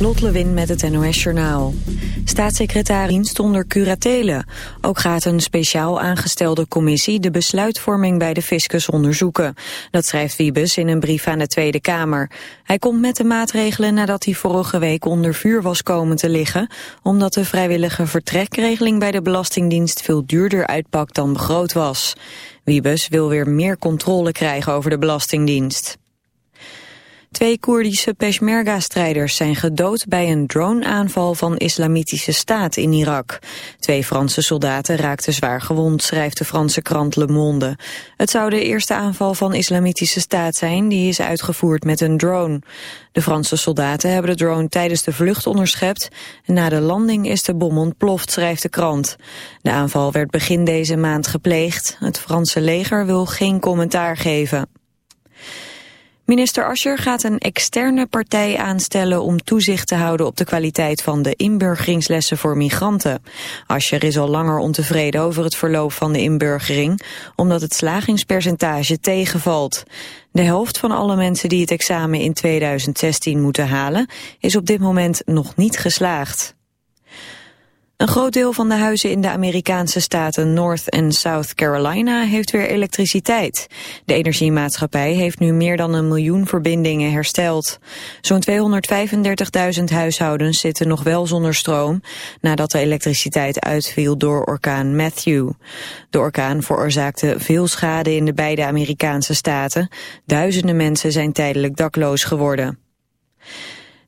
Lot Lewin met het NOS Journaal. Staatssecretaris onder curatele. Ook gaat een speciaal aangestelde commissie de besluitvorming bij de fiscus onderzoeken. Dat schrijft Wiebes in een brief aan de Tweede Kamer. Hij komt met de maatregelen nadat hij vorige week onder vuur was komen te liggen... omdat de vrijwillige vertrekregeling bij de Belastingdienst veel duurder uitpakt dan begroot was. Wiebes wil weer meer controle krijgen over de Belastingdienst. Twee Koerdische Peshmerga-strijders zijn gedood bij een drone-aanval van Islamitische Staat in Irak. Twee Franse soldaten raakten zwaar gewond, schrijft de Franse krant Le Monde. Het zou de eerste aanval van Islamitische Staat zijn, die is uitgevoerd met een drone. De Franse soldaten hebben de drone tijdens de vlucht onderschept. En na de landing is de bom ontploft, schrijft de krant. De aanval werd begin deze maand gepleegd. Het Franse leger wil geen commentaar geven. Minister Ascher gaat een externe partij aanstellen om toezicht te houden op de kwaliteit van de inburgeringslessen voor migranten. Ascher is al langer ontevreden over het verloop van de inburgering, omdat het slagingspercentage tegenvalt. De helft van alle mensen die het examen in 2016 moeten halen, is op dit moment nog niet geslaagd. Een groot deel van de huizen in de Amerikaanse staten North en South Carolina heeft weer elektriciteit. De energiemaatschappij heeft nu meer dan een miljoen verbindingen hersteld. Zo'n 235.000 huishoudens zitten nog wel zonder stroom nadat de elektriciteit uitviel door orkaan Matthew. De orkaan veroorzaakte veel schade in de beide Amerikaanse staten. Duizenden mensen zijn tijdelijk dakloos geworden.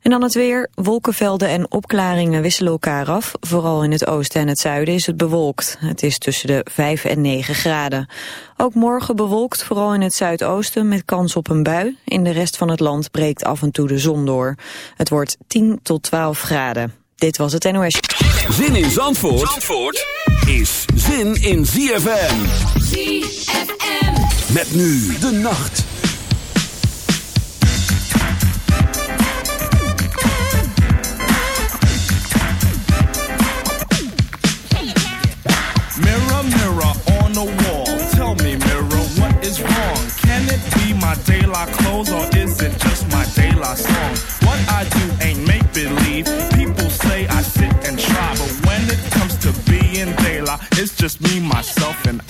En dan het weer. Wolkenvelden en opklaringen wisselen elkaar af. Vooral in het oosten en het zuiden is het bewolkt. Het is tussen de 5 en 9 graden. Ook morgen bewolkt, vooral in het zuidoosten, met kans op een bui. In de rest van het land breekt af en toe de zon door. Het wordt 10 tot 12 graden. Dit was het NOS. Zin in Zandvoort, Zandvoort is zin in ZFM. ZFM. Met nu de nacht. My clothes or is it just my De La Soul? What I do ain't make believe. People say I sit and try, but when it comes to being La, it's just me, myself, and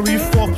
worry for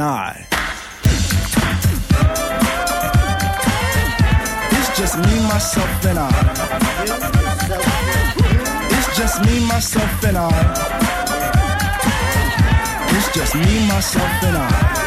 I. just me, myself, and I. It's just me, myself, and I. It's just me, myself, and I.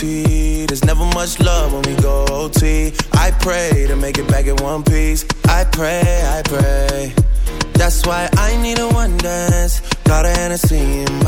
There's never much love when we go OT. I pray to make it back in one piece. I pray, I pray. That's why I need a one dance. Got a Hennessy in my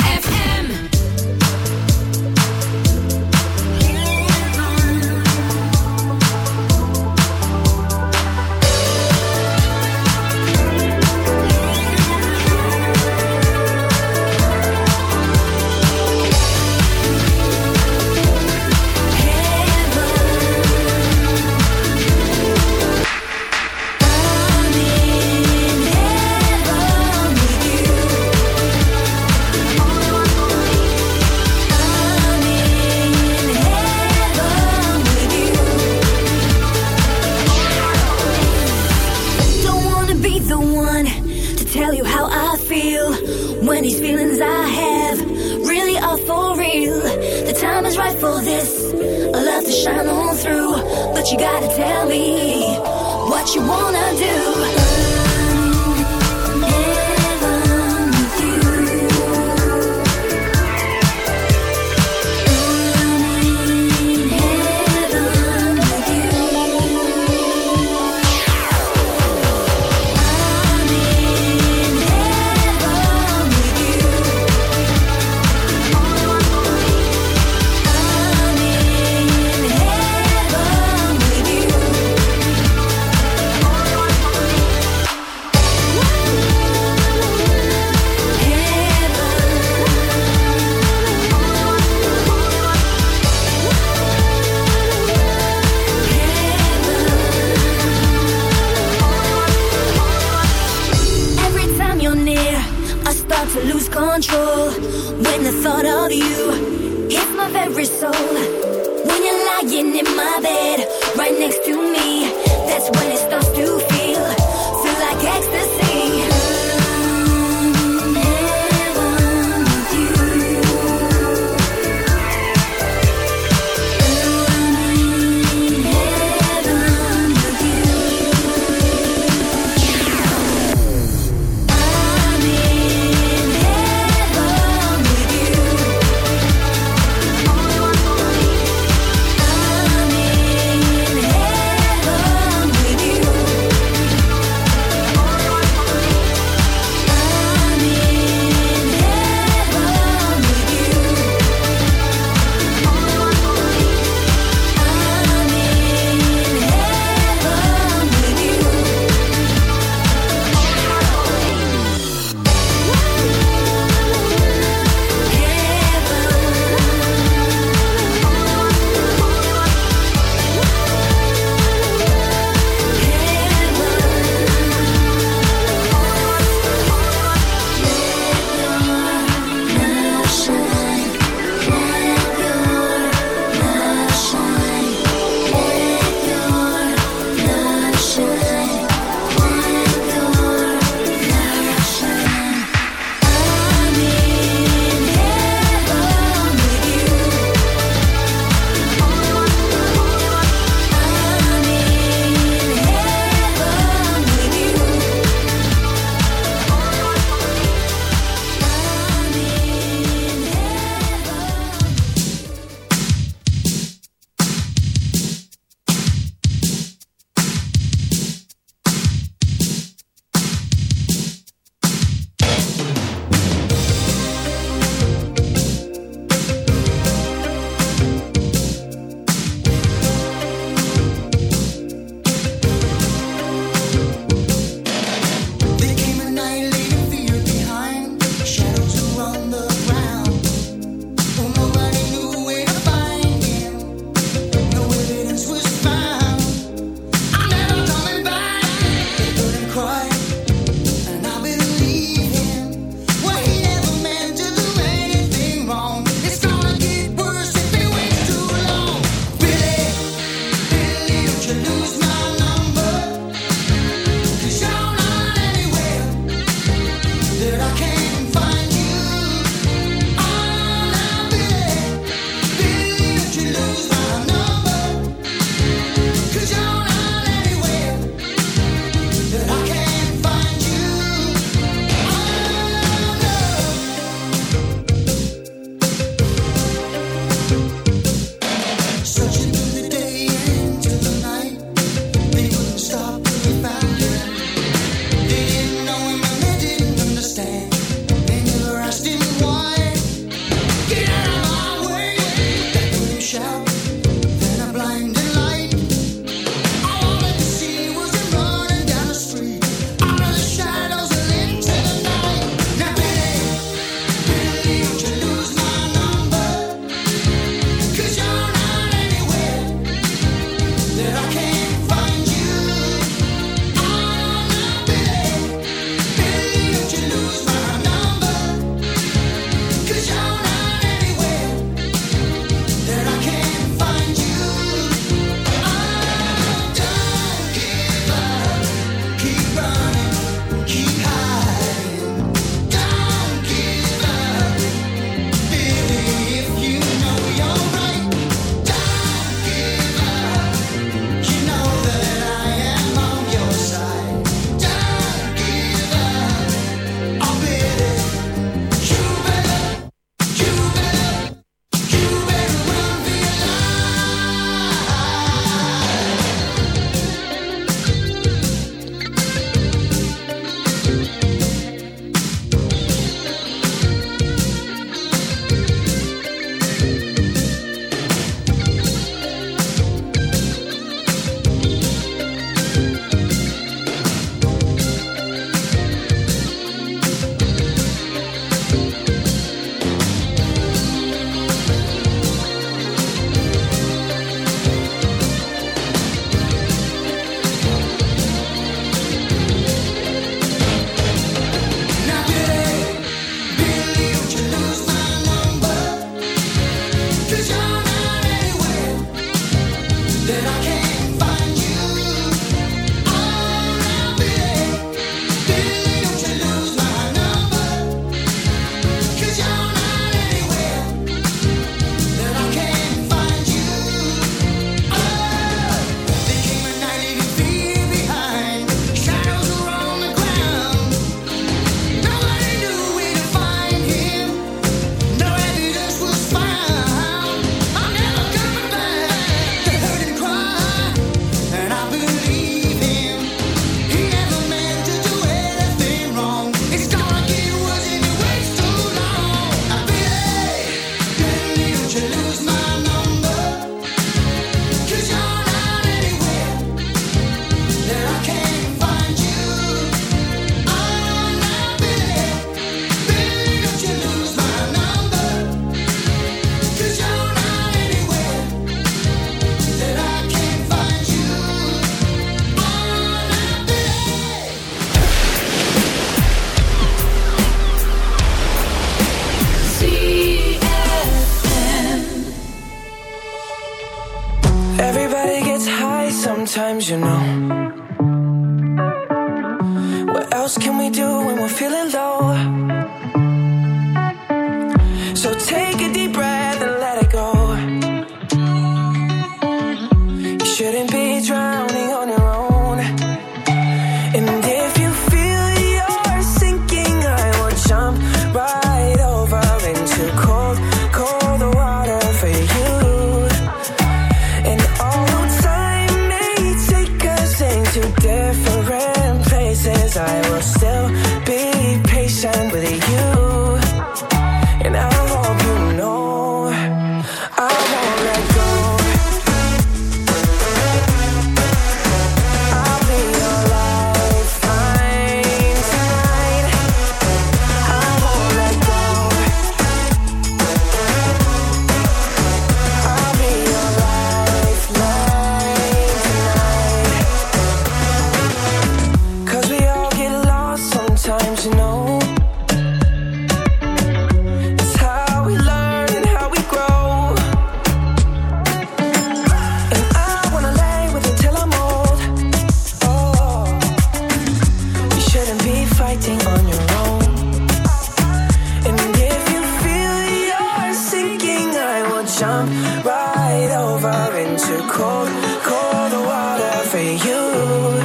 you.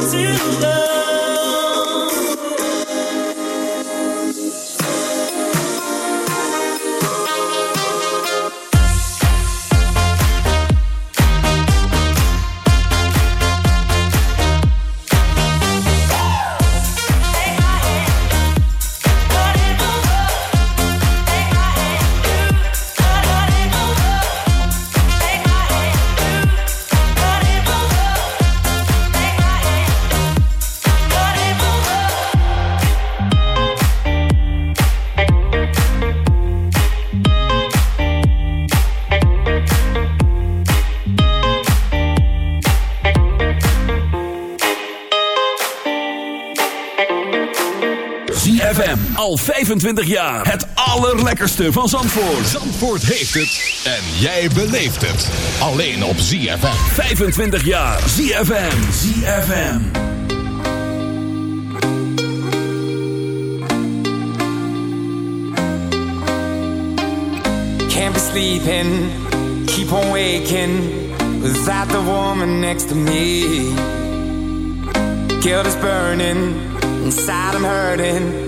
Al 25 jaar. Het allerlekkerste van Zandvoort. Zandvoort heeft het. En jij beleeft het. Alleen op ZFM. 25 jaar. ZFM. ZFM. Can't be sleeping. Keep on waking. Without the woman next to me. Guilt is burning. Inside I'm hurting.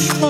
Beautiful